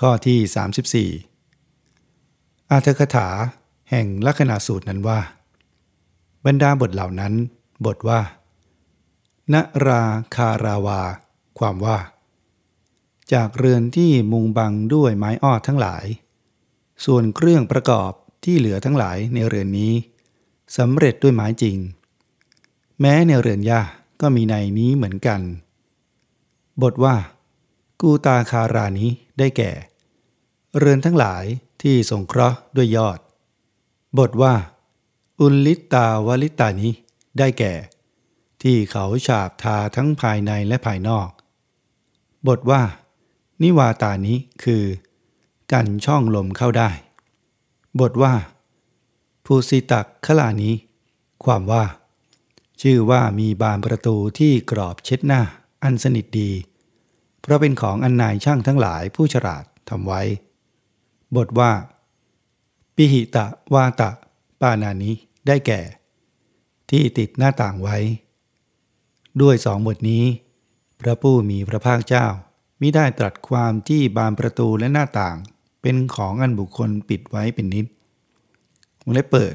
ข้อที่ 34 อาทคถาแห่งลัคนาสูตรนั้นว่า บรรดาบทเหล่านั้น บทว่านราคาราวา ความว่า จากเรือนที่มุงบังด้วยไม้อ้อทั้งหลาย ส่วนเครื่องประกอบที่เหลือทั้งหลายในเรือนนี้สำเร็จด้วยไม้จริง แม้ในเรือนย่าก็มีในนี้เหมือนกัน บทว่า กูตาคารานี้ได้แก่ เรือนทั้งหลายที่สงเคราะห์ด้วยยอด บทว่า อุลลิตาวลิตานี้ได้แก่ ที่เขาฉาบทาทั้งภายในและภายนอก บทว่า นิวาตานี้คือกันช่องลมเข้าได้ บทว่าภูสิตักขลานี้ ความว่า ชื่อว่ามีบานประตูที่กรอบเช็ดหน้า อันสนิทดี เพราะเป็นของอันนายช่างทั้งหลายผู้ฉลาดทำไว้ บทว่า ปิหิตะวาตะ ปานานี้ได้แก่ ที่ติดหน้าต่างไว้ ด้วยสองบทนี้ พระผู้มีพระภาคเจ้ามิได้ตรัสความที่บานประตูและหน้าต่าง เป็นของอันบุคคลปิดไว้เป็นนิดวงเล็บเปิด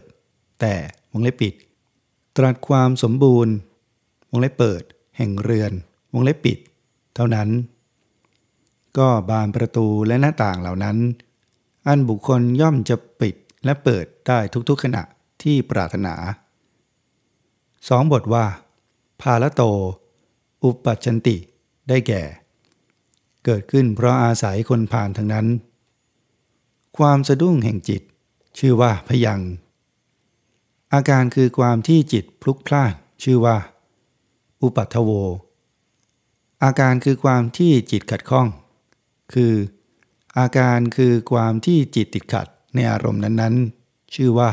แต่วงเล็บปิด ตรัสความสมบูรณ์วงเล็บเปิด แห่งเรือน วงเล็บปิด เท่านั้น ก็บานประตูและหน้าต่างเหล่านั้น อันบุคคลย่อมจะปิดและเปิดได้ทุกๆขณะที่ปรารถนาสองบทว่า ภาลโต อุปัชันติ ได้แก่ เกิดขึ้นเพราะอาศัยคนผ่านทั้งนั้น ความสะดุ้งแห่งจิต ชื่อว่าพยัง อาการคือความที่จิตพลุกพล่านชื่อว่า อุปัทโว อาการคือความที่จิตขัดข้อง คือ อาการคือความที่จิตติดขัดในอารมณ์นั้นๆ ชื่อว่า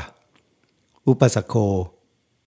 อุปสโค